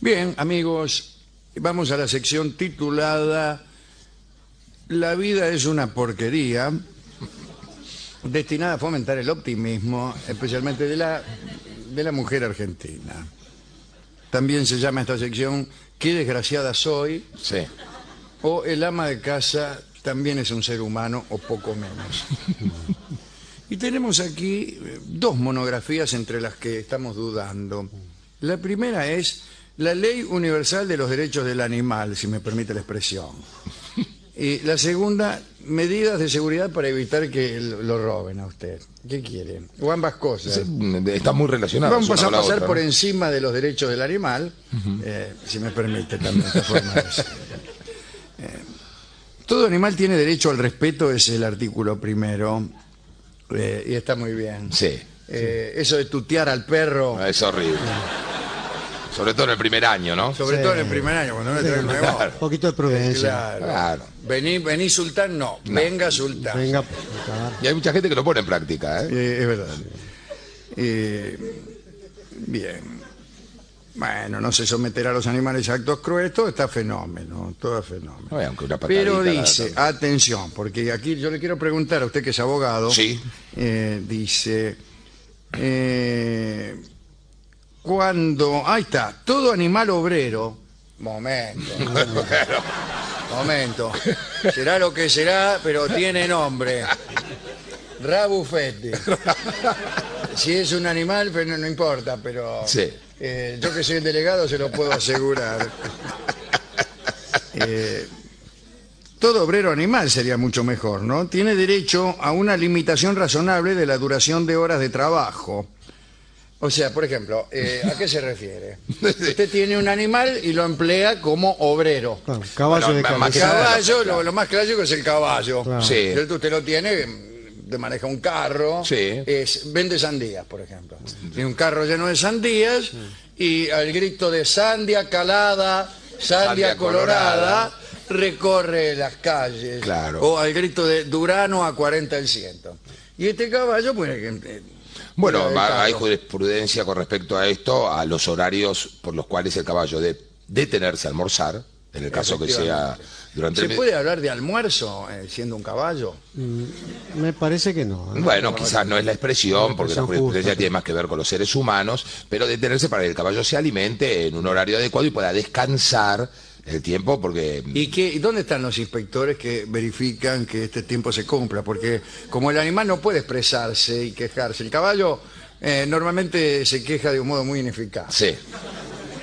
Bien, amigos, vamos a la sección titulada La vida es una porquería, destinada a fomentar el optimismo, especialmente de la, de la mujer argentina. También se llama esta sección Qué desgraciada soy, Sí. o El ama de casa también es un ser humano, o poco menos. Y tenemos aquí eh, dos monografías entre las que estamos dudando. La primera es la Ley Universal de los Derechos del Animal, si me permite la expresión. Y la segunda, medidas de seguridad para evitar que lo roben a usted. ¿Qué quieren? O ambas cosas. Sí, Está muy relacionado. Vamos a pasar otra, por ¿no? encima de los derechos del animal, eh, si me permite también esta forma de. Eh, todo animal tiene derecho al respeto, es el artículo primero, eh, y está muy bien. Sí. Eh, Eso de tutear al perro, Es horrible. Sobre todo en el primer año, ¿no? sobre Sí. todo en el primer año, cuando uno trae nuevo. Claro. Un poquito de prudencia. Claro. Claro. Vení, vení sultán, no. Venga sultán. Venga. Y hay mucha gente que lo pone en práctica, ¿eh? Eh, es verdad. Eh, bien. Bueno, no se someterá a los animales a actos crueles, todo está fenómeno, todo es fenómeno. No, aunque una patadita Pero dice, atención, porque aquí yo le quiero preguntar a usted que es abogado. Sí. eh, dice, eh, cuando, ahí está, todo animal obrero, momento, momento, será lo que será, pero tiene nombre. Rabufetti. Si es un animal, pero no, no importa, pero Sí. eh, yo que soy el delegado se lo puedo asegurar. Eh, todo obrero animal sería mucho mejor, ¿no? Tiene derecho a una limitación razonable de la duración de horas de trabajo. O sea, por ejemplo, eh, ¿a qué se refiere? Usted tiene un animal y lo emplea como obrero. Claro, caballo Bueno, de más que nada- Caballo, lo, lo más clásico es el caballo. Claro. Sí. Cierto, Usted lo tiene, de maneja un carro, Sí. es, vende sandías, por ejemplo. Tiene un carro lleno de sandías y al grito de sandia calada, sandia, Sandia colorada, colorada. recorre las calles. Claro. O al grito de Durano a 40 el ciento. Y este caballo, pues... eh, Bueno, hay jurisprudencia con respecto a esto, a los horarios por los cuales el caballo debe detenerse a almorzar, en el caso que sea durante ¿Se el... puede hablar de almuerzo eh, siendo un caballo? Me parece que no. ¿eh? Bueno, quizás no es la expresión, porque la jurisprudencia tiene más que ver con los seres humanos, pero detenerse para que el caballo se alimente en un horario adecuado y pueda descansar el tiempo, porque... ¿Y qué, y dónde están los inspectores que verifican que este tiempo se cumpla? Porque como el animal no puede expresarse y quejarse, el caballo eh, normalmente se queja de un modo muy ineficaz, Sí,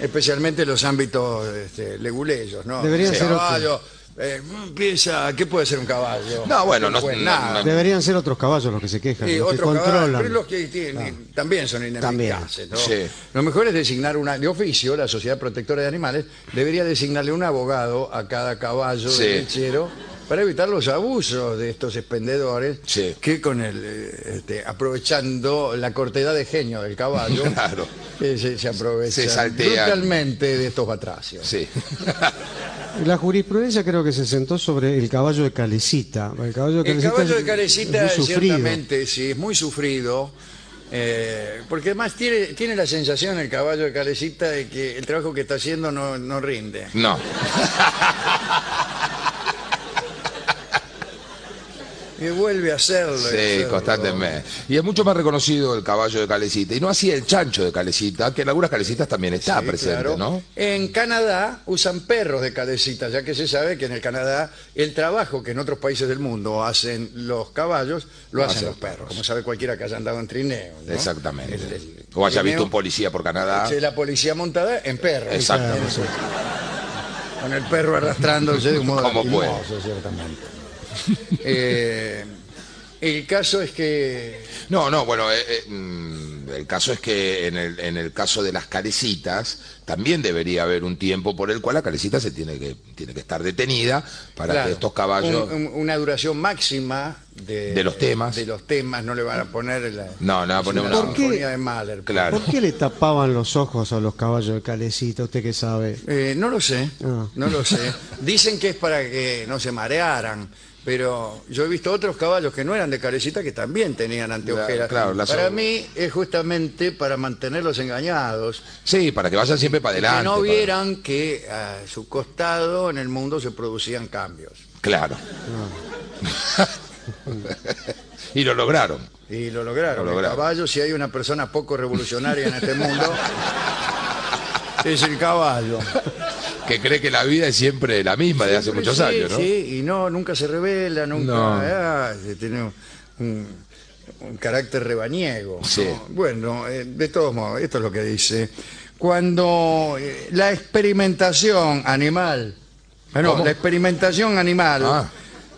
especialmente en los ámbitos este, leguleyos, ¿no? Deberían El ser caballo eh, empieza, ¿qué puede ser un caballo? No, bueno, no- puede no- nada. no- Deberían ser otros caballos los que se quejan, Sí, los que caballos, controlan. pero los que tienen- también son ineficaces. ¿no? Sí. Lo mejor es designar una, de oficio, la Sociedad Protectora de Animales debería designarle un abogado a cada caballo Sí. de lechero para evitar los abusos de estos expendedores Sí. que con el eh, este, aprovechando la cortedad de genio del caballo Claro. eh, se, se aprovechan Se brutalmente de estos batracios. sí. La jurisprudencia creo que se sentó sobre el caballo de Calecita. El caballo de El Calecita, caballo de es- es sufrido. ciertamente sí, es muy sufrido, eh, porque además tiene, tiene la sensación el caballo de Calecita de que el trabajo que está haciendo no, no rinde. No, Y vuelve a hacerlo. sí, hacerlo. constantemente. Y es mucho más reconocido el caballo de Calecita, y no así el chancho de Calecita, que en algunas Calecitas también está Sí, presente, claro. ¿no? En Canadá usan perros de calecita, ya que se sabe que en el Canadá el trabajo que en otros países del mundo hacen los caballos, lo hacen hacen los perros. Como sabe cualquiera que haya andado en trineo. ¿no? Exactamente. El- el- o haya visto un policía por Canadá. la policía montada en perros. Exactamente. Con el perro arrastrándose de un modo Como puede. ciertamente. Eh, el caso es que No, no, bueno, eh, eh, mm, el caso es que en el, en el caso de las calecitas también debería haber un tiempo por el cual la calecita se tiene que, tiene que estar detenida para claro, que estos caballos... un- un- una duración máxima de, De los temas. de los temas no le van a poner la, No, no va a poner una... ¿Por qué? de Mahler. Claro. ¿Por qué le tapaban los ojos a los caballos de Calecita? ¿Usted qué sabe? Eh, no lo sé, Ah. no lo sé. Dicen que es para que no se marearan, pero yo he visto otros caballos que no eran de carecita que también tenían anteojeras. claro, la para mí es justamente para mantenerlos engañados, Sí, para que vayan siempre para adelante. que no para- vieran que a su costado en el mundo se producían cambios. Claro. y lo lograron. Y lo lograron. Lo El lograron. caballo, si hay una persona poco revolucionaria en este mundo, es el caballo. Que cree que la vida es siempre la misma de hace muchos sí, años, ¿no? Sí, y no, nunca se revela, nunca. No. ah, tiene un, carácter rebaniego. ¿no? Sí. Bueno, eh, de todos modos, esto es lo que dice. Cuando eh, la experimentación animal, no, ¿Cómo? la experimentación animal Ah.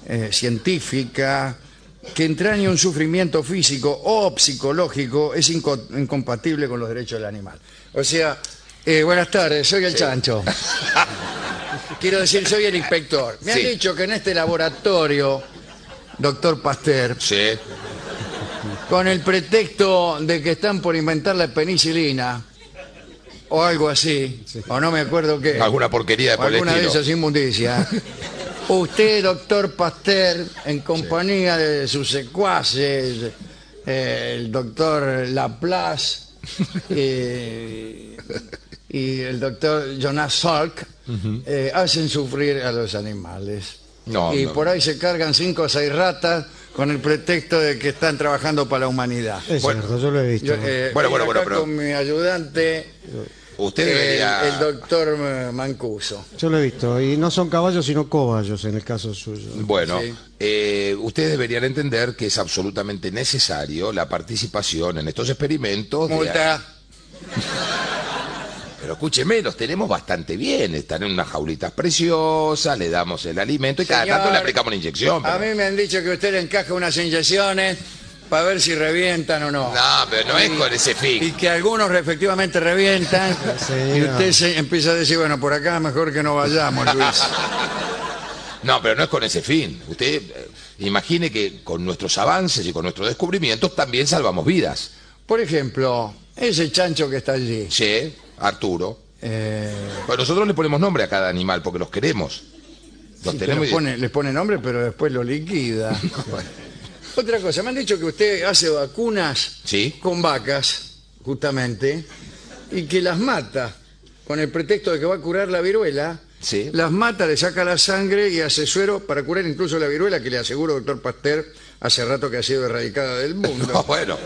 eh, científica que entraña un sufrimiento físico o psicológico es inco- incompatible con los derechos del animal. O sea, eh, buenas tardes, soy el chancho. Quiero decir, soy el inspector. Me Sí. han dicho que en este laboratorio, doctor Pasteur, Sí. con el pretexto de que están por inventar la penicilina, o algo así, o no me acuerdo qué, Alguna porquería de o alguna de estilo. esas inmundicias, usted, doctor Pasteur, en compañía de sus secuaces, eh, el doctor Laplace eh, y el doctor Jonas Salk, eh, hacen sufrir a los animales. No, y no. por ahí se cargan cinco o seis ratas con el pretexto de que están trabajando para la humanidad. Es Bueno, cierto, yo lo he visto. Yo, eh, Bueno, bueno, bueno, pero- con mi ayudante, Usted el, debería... el doctor eh, Mancuso. Yo lo he visto. Y no son caballos, sino cobayos en el caso suyo. Bueno, Sí. eh, ustedes deberían entender que es absolutamente necesario la participación en estos experimentos. de- Multa. Pero escúcheme, los tenemos bastante bien. Están en unas jaulitas preciosas, le damos el alimento y cada Señor, tanto le aplicamos una inyección. A pero- mí me han dicho que usted le encaja unas inyecciones para ver si revientan o no. No, pero no es con ese Y fin. que algunos efectivamente revientan. Sí, y usted se empieza a decir, bueno, por acá mejor que no vayamos, Luis. No, pero no es con ese fin. Usted eh, imagine que con nuestros avances y con nuestros descubrimientos también salvamos vidas. Por ejemplo, ese chancho que está allí. Che, Arturo. eh, Pues nosotros le ponemos nombre a cada animal porque los queremos. Los sí, tenemos y- pone- les pone nombre, pero después lo liquida. Otra cosa, me han dicho que usted hace vacunas Sí. con vacas, justamente, y que las mata con el pretexto de que va a curar la viruela. Sí. Las mata, le saca la sangre y hace suero para curar incluso la viruela, que le aseguro, doctor Pasteur, hace rato que ha sido erradicada del mundo. No, bueno,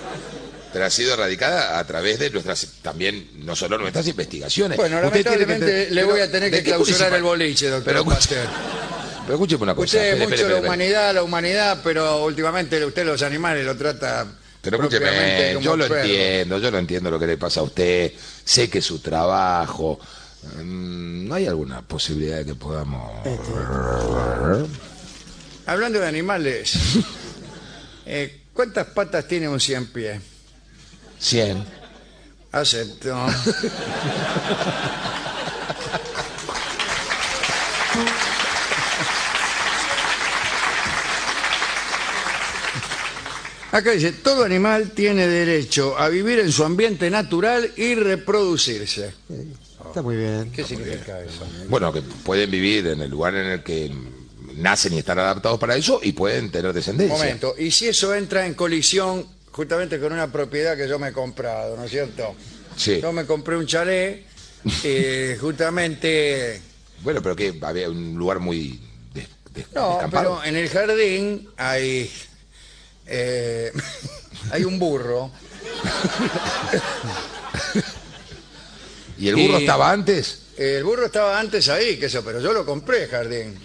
pero ha sido erradicada a través de nuestras, también, no solo nuestras investigaciones. Bueno, que lamentablemente le voy a tener ¿de que clausurar el boliche, doctor Pero, escuche- Pasteur. pero escúcheme una cosa. Usted es espere, mucho espere, la espere. humanidad, la humanidad, pero últimamente usted los animales lo trata Pero escúcheme, yo lo perro. entiendo, yo lo entiendo lo que le pasa a usted. Sé que su trabajo. Mm, ¿No hay alguna posibilidad de que podamos...? Hablando de animales, eh, ¿cuántas patas tiene un cien pies? 100. Acepto. Acá dice, todo animal tiene derecho a vivir en su ambiente natural y reproducirse. Está muy bien. ¿Qué significa eso? Bueno, que pueden vivir en el lugar en el que nacen y están adaptados para eso y pueden tener Un descendencia. momento, y si eso entra en colisión justamente con una propiedad que yo me he comprado, ¿no es cierto? Sí. Yo me compré un chalet y justamente... Bueno, pero que había un lugar muy des- des- No, descampado. pero en el jardín hay... eh, hay un burro. ¿Y el burro y- estaba antes? El burro estaba antes ahí, que eso, pero yo lo compré, jardín.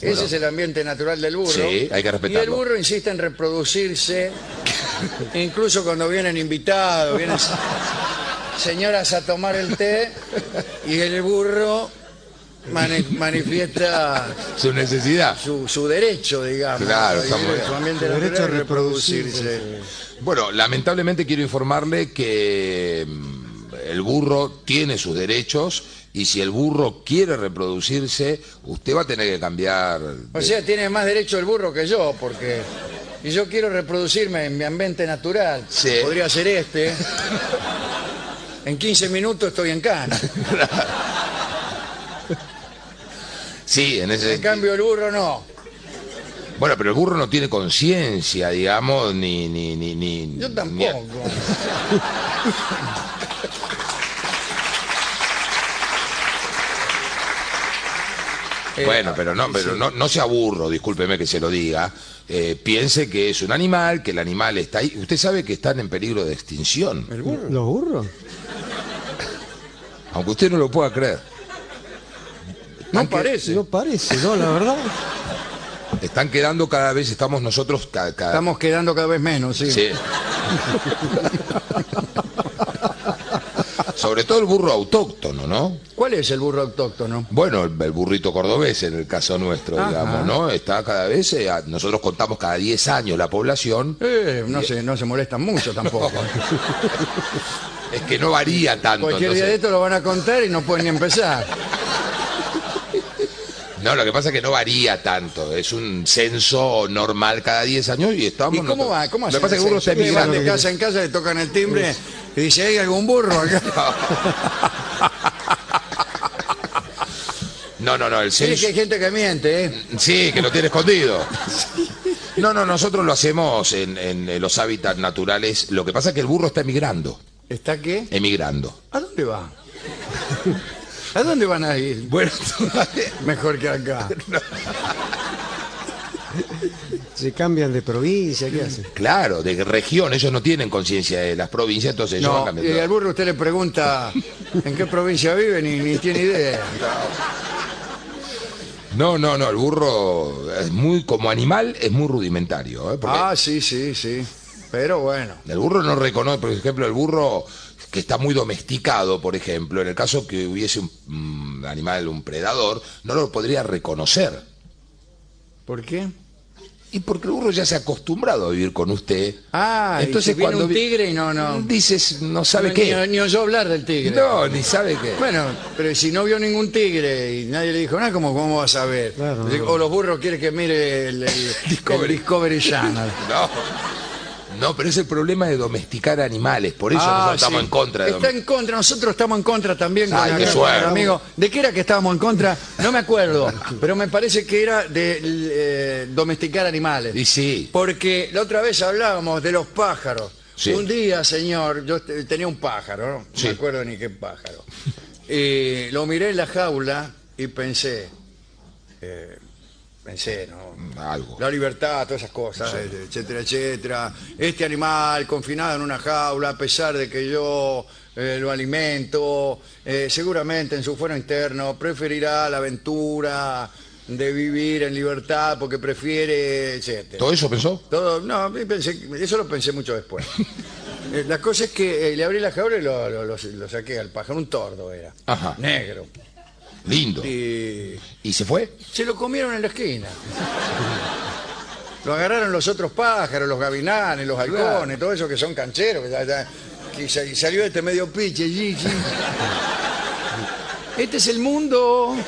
Ese es el ambiente natural del burro. Sí, hay que Y el respetarlo. burro insiste en reproducirse, incluso cuando vienen invitados, vienen se- señoras a tomar el té, y el burro mani- manifiesta Su necesidad. su, su derecho, digamos, Claro, está muy su ambiente derecho a reproducirse. Bueno, lamentablemente quiero informarle que mm, el burro tiene sus derechos y si el burro quiere reproducirse, usted va a tener que cambiar. O sea, tiene más derecho el burro que yo, porque y yo quiero reproducirme en mi ambiente natural. Sí. Podría ser este. En 15 minutos estoy en cana. sí, en ese En cambio el burro no. Bueno, pero el burro no tiene conciencia, digamos, ni, ni, ni, ni. Yo ni- tampoco. Eh, Bueno, pero no, pero no, no sea burro, discúlpeme que se lo diga. Eh, piense que es un animal, que el animal está ahí. Usted sabe que están en peligro de extinción, ¿El burro? ¿Los burros? aunque usted no lo pueda creer. No Aunque- parece. No parece, ¿no? La verdad. Están quedando cada vez, estamos nosotros ca- ca- Estamos quedando cada vez menos, sí. Sí. Sobre todo el burro autóctono, ¿no? ¿Cuál es el burro autóctono? Bueno, el, el burrito cordobés en el caso nuestro, Ajá. digamos, ¿no? Está cada vez, eh, nosotros contamos cada 10 años la población, Eh, no, se, no se molestan mucho tampoco. es que no varía tanto. Cualquier día de esto lo van a contar y no pueden ni empezar. No, lo que pasa es que no varía tanto, es un censo normal cada 10 años y estamos... ¿Y cómo nosotros- va? ¿Cómo Lo que pasa es que burro está? Van de emigrando. casa en casa, le tocan el timbre y dice, ¿hay algún burro acá? No, no, no, el Sí, censo... que hay gente que miente, ¿eh? Sí, que lo tiene escondido. No, no, nosotros lo hacemos en, en los hábitats naturales. Lo que pasa es que el burro está emigrando. ¿Está qué? Emigrando. ¿A dónde va? ¿A dónde van a ir? Bueno, Mejor que acá. Se cambian de provincia, ¿qué hacen? claro, de región, ellos no tienen conciencia de las provincias, entonces ellos van No, cambiando. y al burro usted le pregunta en qué provincia vive ni, ni tiene idea. No, no, no, el burro es muy, como animal, es muy rudimentario. ¿eh? Porque Ah, sí, sí, sí. Pero bueno. El burro no reconoce, por ejemplo, el burro que está muy domesticado, por ejemplo, en el caso que hubiese un animal, un predador, no lo podría reconocer. ¿Por qué? Y porque el burro ya se ha acostumbrado a vivir con usted. Ah, entonces viene un vi- tigre y no, no. Dices, no sabe No, qué. Ni, ni oyó hablar del tigre. No, ni sabe qué. Bueno, pero si no vio ningún tigre y nadie le dijo nada, ¿cómo, cómo vas a? Claro, no. O los burros quieren que mire el, el- Discovery. el Discovery Channel. No. No, pero es el problema de domesticar animales. Por eso Ah, nosotros estamos sí. en contra de Está en contra, nosotros estamos en contra también Ay, qué suerte. amigo. ¿De qué era que estábamos en contra? No me acuerdo, pero me parece que era de eh, domesticar animales. Y sí. Porque la otra vez hablábamos de los pájaros. Sí. Un día, señor, yo te- tenía un pájaro, ¿no? No Sí. me acuerdo ni qué pájaro. Y lo miré en la jaula y pensé, eh, pensé, ¿no? Algo. La libertad, todas esas cosas, etcétera, etcétera. Este animal confinado en una jaula, a pesar de que yo eh, lo alimento, eh, seguramente en su fuero interno preferirá la aventura de vivir en libertad porque prefiere, etcétera. ¿Todo eso pensó? Todo, no, pensé, eso lo pensé mucho después. Eh, la cosa es que eh, le abrí la jaula y lo, lo- lo- lo saqué al pájaro, un tordo era, Ajá. negro. Lindo. Y ¿Y se fue? se lo comieron en la esquina. Lo agarraron los otros pájaros, los gavilanes, los halcones, todo eso que son cancheros, que, ya- ya- que sa- y salió este medio piche. Este es el mundo.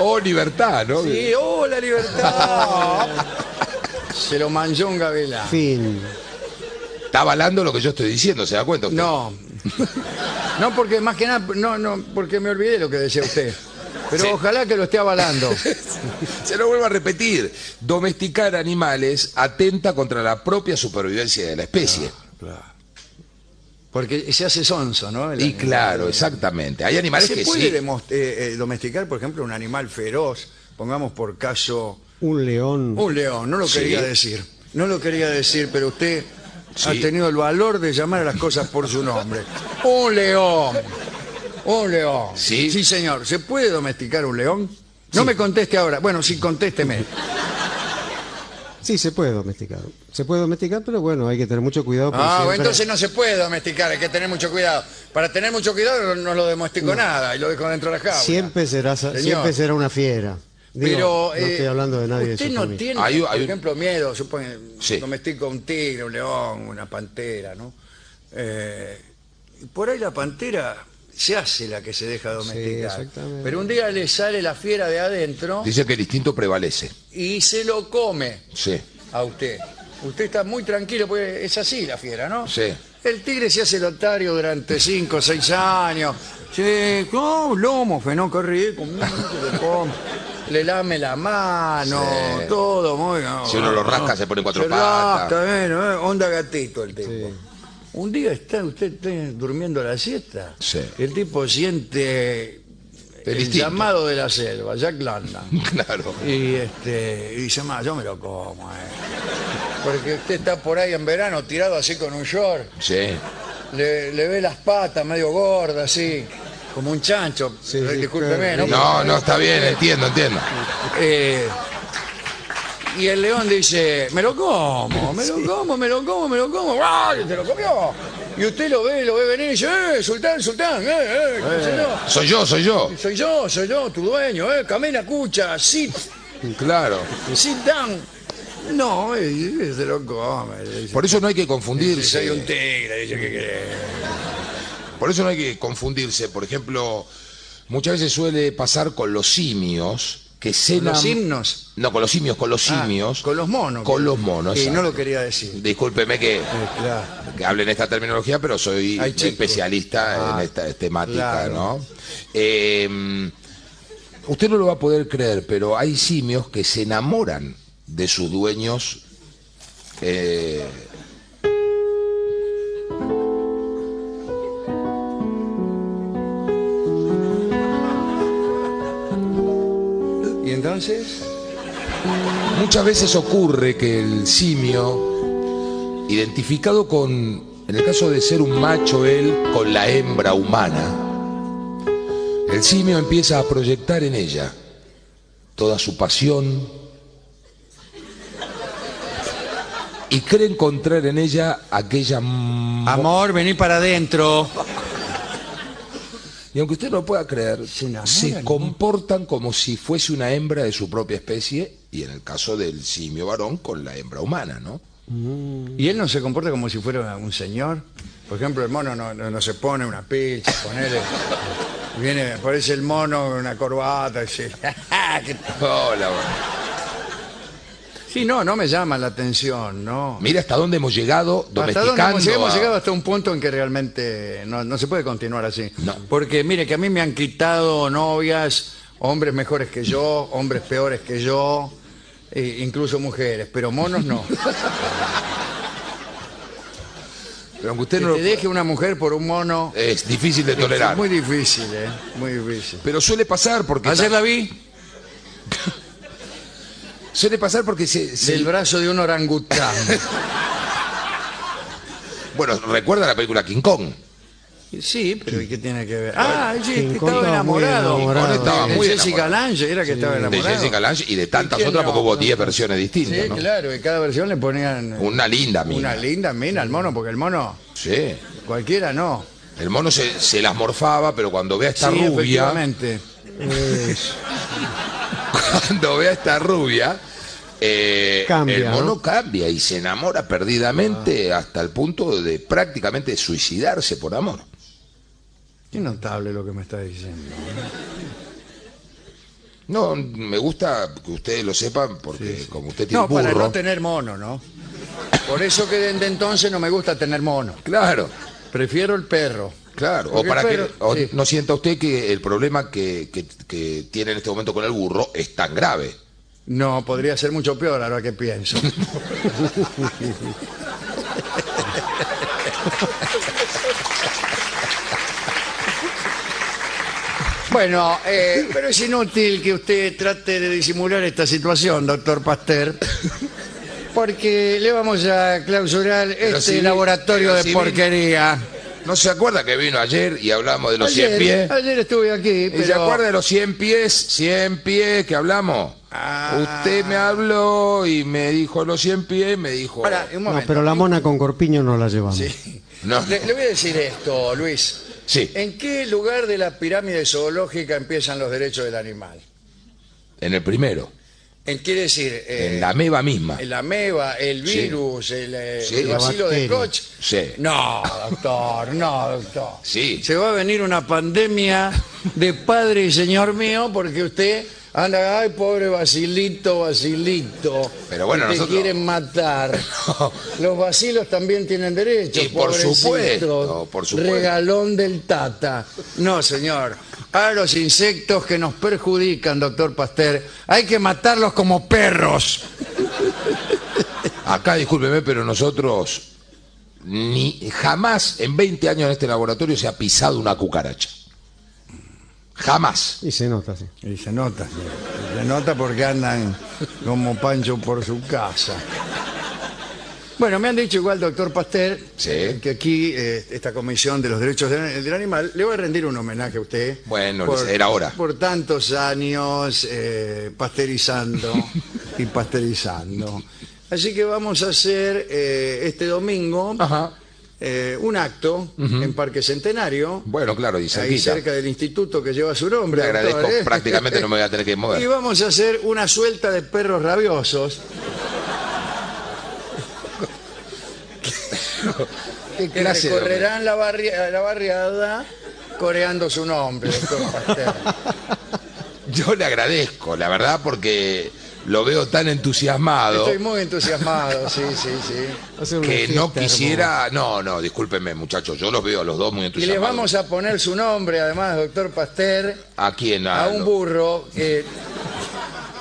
Oh, libertad, ¿no? Sí, oh, la libertad. Se lo manchó un gavilán. Fin. Está avalando lo que yo estoy diciendo, ¿se da cuenta usted? No. No, porque más que nada, no, no, porque me olvidé lo que decía usted. Pero Sí. ojalá que lo esté avalando. Se lo vuelvo a repetir. Domesticar animales atenta contra la propia supervivencia de la especie. Porque se hace sonso, ¿no? El y animal. claro, exactamente. Hay animales ¿Se que puede sí. demos- eh, eh, domesticar, por ejemplo, un animal feroz? Pongamos por caso Un león. un león. No lo Sí. quería decir. No lo quería decir, pero usted ha tenido el valor de llamar a las cosas por su nombre. Un león. Un león. Sí. Sí, señor. ¿Se puede domesticar un león? No me conteste ahora. Bueno, sí, contésteme. Sí, se puede domesticar. Se puede domesticar, pero bueno, hay que tener mucho cuidado. porque Ah, siempre- entonces no se puede domesticar, hay que tener mucho cuidado. Para tener mucho cuidado no lo domestico nada y lo dejo dentro de la jaula. Siempre será, Señor. siempre será una fiera. Digo, Pero no estoy eh, hablando de nadie usted no tiene, Hay- por hay un- ejemplo, miedo, supone, Sí. domestico un tigre, un león, una pantera, ¿no? Eh, por ahí la pantera se hace la que se deja domesticar. exactamente. Pero un día le sale la fiera de adentro Dice que el instinto prevalece. y se lo come Sí. a usted. Usted está muy tranquilo, porque es así la fiera, ¿no? Sí. El tigre se hace lotario durante 5 o 6 años. Sí, oh, lomo, fenó, qué rico. Le lame la mano, Sí. todo muy... Si uno lo rasca, se pone cuatro Se patas. rasca, bueno, eh, onda gatito el tipo. Un día está usted está durmiendo la siesta, Sí. el tipo siente El el, instinto. llamado de la selva, Jack London. Claro. Y este y dice, más, yo me lo como, eh. Porque usted está por ahí en verano tirado así con un short, Sí. le, le ve las patas medio gordas, así, como un chancho. Sí, Eh, Discúlpeme. ¿no? No, no, está bien, entiendo, entiendo. Eh, y el león dice, me lo como, me lo como, me lo como, me lo como. ¡Ay, te lo comió! Y usted lo ve, lo ve venir y dice, ¡eh, sultán, sultán! ¡eh, eh! yo. Soy yo, soy yo. Soy yo, soy yo, tu dueño, ¿eh? Camina, cucha, sit, Claro. sit down. No, y se lo come. dice. Por eso no hay que Dice, confundirse. soy un tigre, dice que querés. Por eso no hay que confundirse. Por ejemplo, muchas veces suele pasar con los simios que cenan. Los himnos. No, con los simios, con los Ah, simios. con los monos. Con los monos. Y no lo quería decir. Discúlpeme que, Eh, claro. que hable en esta terminología, pero soy Ay, especialista Ah, en esta temática, claro. ¿no? Eh, usted no lo va a poder creer, pero hay simios que se enamoran de sus dueños. Muchas veces ocurre que el simio, identificado con, en el caso de ser un macho él, con la hembra humana, el simio empieza a proyectar en ella toda su pasión y cree encontrar en ella aquella... mo- Amor, vení para adentro. Y aunque usted no lo pueda creer, Se se comportan como si fuese una hembra de su propia especie y en el caso del simio varón con la hembra humana, ¿no? ¿Y él no se comporta como si fuera un señor? Por ejemplo, el mono no, no- no se pone una pilcha, ponele... Viene, aparece el mono con una corbata y dice... ¿qué tal? Sí, no, no me llama la atención, ¿no. Mira hasta dónde hemos llegado Hasta dónde domesticando. hemos, a- llegado hasta un punto en que realmente no, no se puede continuar así. No. Porque mire que a mí me han quitado novias, hombres mejores que yo, hombres peores que yo, e incluso mujeres, pero monos no. Pero aunque usted Que no lo- te deje una mujer por un mono es difícil de tolerar. es muy difícil, ¿eh? Muy difícil. Pero suele pasar porque Ayer la vi suele pasar porque se, se- del brazo de un orangután. bueno recuerda la película King Kong. Sí, pero ¿y qué tiene que ver? Ah, sí, King que Kong estaba estaba muy enamorado. enamorado. De- Estaba de muy Jessica enamorado. Lange era que estaba De enamorado. Jessica Lange y de tantas ¿Y quién otras no? porque hubo 10 versiones distintas. Sí, ¿no? claro, y cada versión le ponían Una linda mina. una linda mina al mono, porque el mono, Sí. cualquiera no. El mono se, se las morfaba, pero cuando ve a esta sí, rubia, efectivamente. Cuando ve a esta rubia, eh, Cambia, el mono ¿no? cambia y se enamora perdidamente Ah. hasta el punto de prácticamente suicidarse por amor. Qué notable lo que me está diciendo. No, me gusta que ustedes lo sepan porque como usted tiene No, para burro, no tener mono, ¿no? Por eso que desde entonces no me gusta tener mono. claro, Prefiero el perro. Claro, o para que perro- o sí. no sienta usted que el problema que, que- que tiene en este momento con el burro es tan grave. No, podría ser mucho peor ahora que pienso. Bueno, eh, pero es inútil que usted trate de disimular esta situación, doctor Pasteur, porque le vamos a clausurar este si laboratorio de si porquería. ¿No se acuerda que vino ayer y hablamos de los 100 Ayer, pies? ayer estuve aquí, ¿Y se acuerda de los 100 pies? 100 pies que hablamos. Ah. Usted me habló y me dijo los 100 pies, me dijo... Un No, pero la mona con corpiño no la llevamos. Sí. No. Le, le voy a decir esto, Luis. Sí, ¿En qué lugar de la pirámide zoológica empiezan los derechos del animal? en el primero, ¿En quiere decir? eh, en la meba misma. el ameba, el Sí. virus, el, eh, Sí. el La vacilo de bacteria. Koch. Sí. No, doctor, no, doctor. Sí. Se va a venir una pandemia de padre y señor mío porque usted Anda, ay, pobre Basilito, Basilito. Pero bueno, que te nosotros- quieren matar. Los vacilos también tienen derecho. Y por pobrecitos. supuesto, por supuesto. Regalón del Tata. No, señor. A los insectos que nos perjudican, doctor Pasteur, hay que matarlos como perros. Acá, discúlpeme, pero nosotros ni jamás en 20 años en este laboratorio se ha pisado una cucaracha. Jamás. Y se nota, sí. Y se nota, se nota porque andan como Pancho por su casa. Bueno, me han dicho igual, doctor Pasteur, Sí. que aquí eh, esta Comisión de los Derechos del, del Animal le voy a rendir un homenaje a usted. Bueno, era hora. Por tantos años eh, pasteurizando y pasteurizando. Así que vamos a hacer eh, este domingo Ajá. Eh, un acto en Parque Centenario. Bueno, claro, y Ahí cerca del instituto que lleva su nombre. Le agradezco, doctor, ¿eh? prácticamente no me voy a tener que mover. Y vamos a hacer una suelta de perros rabiosos. que clase recorrerán la, la barriada coreando su nombre, doctor. Yo le agradezco, la verdad, porque lo veo tan entusiasmado Estoy muy entusiasmado, sí, sí, sí. Que no quisiera... No, no, discúlpenme, muchachos, yo los veo a los dos muy Y entusiasmados. les vamos a poner su nombre, además, doctor Pasteur, ¿A quién? a A un lo- burro que,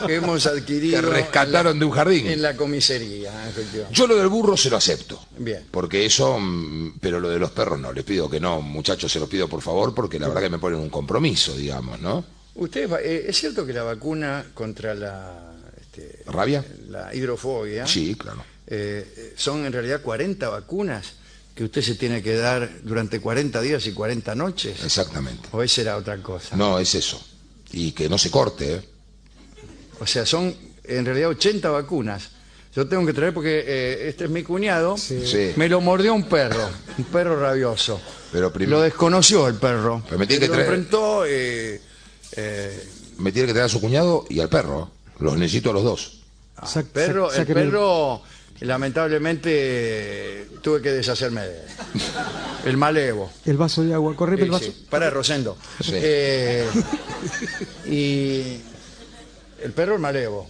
que hemos adquirido Que rescataron la- de un jardín. En la comisaría, efectivamente. Yo lo del burro se lo acepto. Bien. Porque eso, mm, pero lo de los perros no, les pido que no, muchachos, se lo pido por favor, porque la verdad que me ponen un compromiso, digamos, ¿no? Usted, eh, ¿Es cierto que la vacuna contra la, este, ¿Rabia? la hidrofobia Sí, claro. eh, son en realidad 40 vacunas que usted se tiene que dar durante 40 días y 40 noches? Exactamente. ¿O esa era otra cosa? No, es eso. Y que no se corte, ¿eh? O sea, son en realidad 80 vacunas. Yo tengo que traer porque eh, este es mi cuñado. Sí. Me lo mordió un perro, un perro rabioso. Pero Lo desconoció el perro. Pero me tiene que lo traer- enfrentó eh, eh, Me tiene que traer a su cuñado y al perro. Los necesito a los dos. Sac- el perro, sac- el lamentablemente tuve que deshacerme de él. El malevo. El vaso de agua, corre el Sí, vaso. sí. Para Rosendo. Sí. Eh, y el perro el malevo.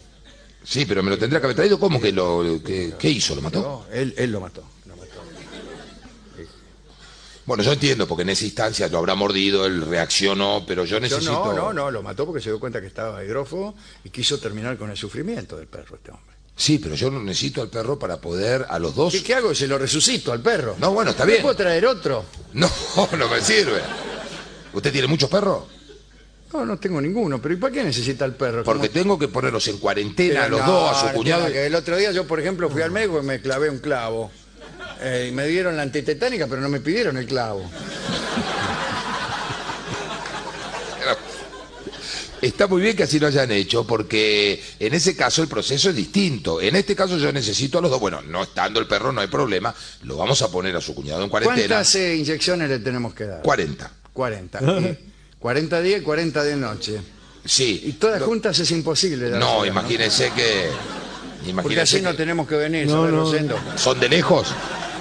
Sí, pero me lo tendría que haber traído. ¿Cómo que lo que, qué hizo? ¿Lo mató? No, él, él lo mató. Bueno, yo entiendo, porque en esa instancia lo habrá mordido, él reaccionó, pero yo Yo necesito. no, no, no, lo mató porque se dio cuenta que estaba hidrófobo y quiso terminar con el sufrimiento del perro este hombre. Sí, pero yo no necesito al perro para poder a los dos. ¿Qué, qué hago? Se lo resucito al perro. No, bueno, está ¿No bien. puedo traer otro? No, no me sirve. ¿Usted tiene muchos perros? No, no tengo ninguno. ¿Pero y para qué necesita el perro? Porque ¿Cómo- tengo que ponerlos en cuarentena a los No, dos, a su cuñado. El otro día yo, por ejemplo, fui al médico y me clavé un clavo. Eh, y me dieron la antitetánica, pero no me pidieron el clavo. Está muy bien que así lo hayan hecho, porque en ese caso el proceso es distinto. En este caso yo necesito a los dos. Bueno, no estando el perro no hay problema. Lo vamos a poner a su cuñado en cuarentena. ¿Cuántas eh, inyecciones le tenemos que dar? 40. 40. Y 40 días y 40 de noche. Sí. Y todas juntas es imposible. No, imagínese que... Porque así no tenemos que venir, No, ¿sabe, no. ¿Son de lejos?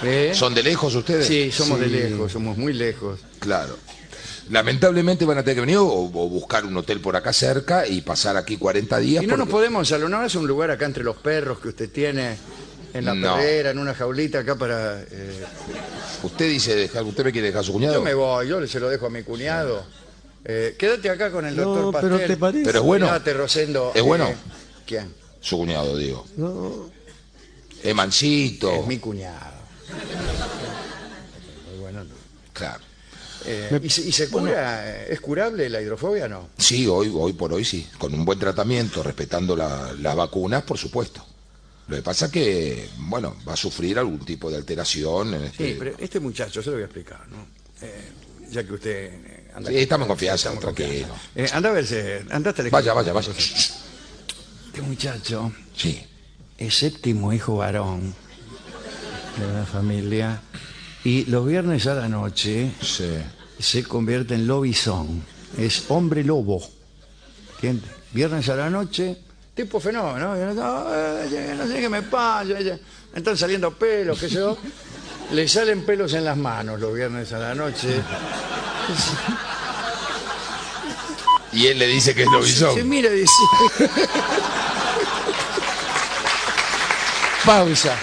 ¿Eh? ¿Son de lejos ustedes? Sí, somos de lejos, somos muy lejos. Claro. Lamentablemente van a tener que venir o, o buscar un hotel por acá cerca y pasar aquí 40 días. Y no nos podemos salonar, es un lugar acá entre los perros que usted tiene en la No. perrera, en una jaulita acá para... eh, Usted dice, dejar, ¿usted me quiere dejar a su cuñado? Yo me voy, yo se lo dejo a mi cuñado. Eh, quédate acá con el doctor Pastel. pero te parece. Pero es bueno. Quédate, Rosendo. ¿Es bueno? ¿Quién? Su cuñado, digo. No, Es mansito. Es mi cuñado. Muy bueno. Claro. Eh, ¿Y, se, y se cura? ¿Es curable la hidrofobia o no? Sí, hoy, hoy por hoy sí. Con un buen tratamiento, respetando la- las vacunas, por supuesto. Lo que pasa que, bueno, va a sufrir algún tipo de alteración. En este... Sí, pero este muchacho, se lo voy a explicar, ¿no? Eh, ya que usted eh, anda... Sí, estamos en confianza, estamos tranquilo. confianza. Eh, anda a verse, anda hasta el Vaya, vaya, vaya. Este muchacho Sí. es séptimo hijo varón de una familia y los viernes a la noche Sí. se convierte en lobizón. Es hombre lobo. ¿Entiendes? Viernes a la noche, tipo fenómeno. ¿no? No, eh, no sé qué me pasa. eh, me Están saliendo pelos, qué sé yo. Le salen pelos en las manos los viernes a la noche. Y él le dice que es lobizón. Se mira y dice... Pausa.